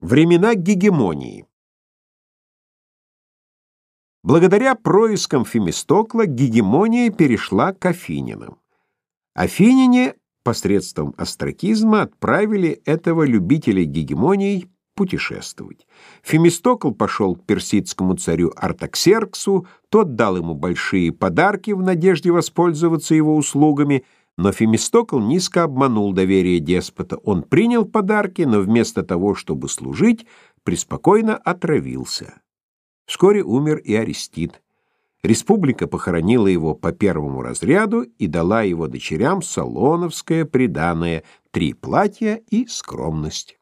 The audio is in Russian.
Времена гегемонии Благодаря проискам Фемистокла гегемония перешла к афининам. Афиняне посредством астракизма отправили этого любителя гегемоний путешествовать. Фемистокл пошел к персидскому царю Артаксерксу, тот дал ему большие подарки в надежде воспользоваться его услугами — но Фемистокл низко обманул доверие деспота. Он принял подарки, но вместо того, чтобы служить, преспокойно отравился. Вскоре умер и Арестит. Республика похоронила его по первому разряду и дала его дочерям салоновское приданое — три платья и скромность.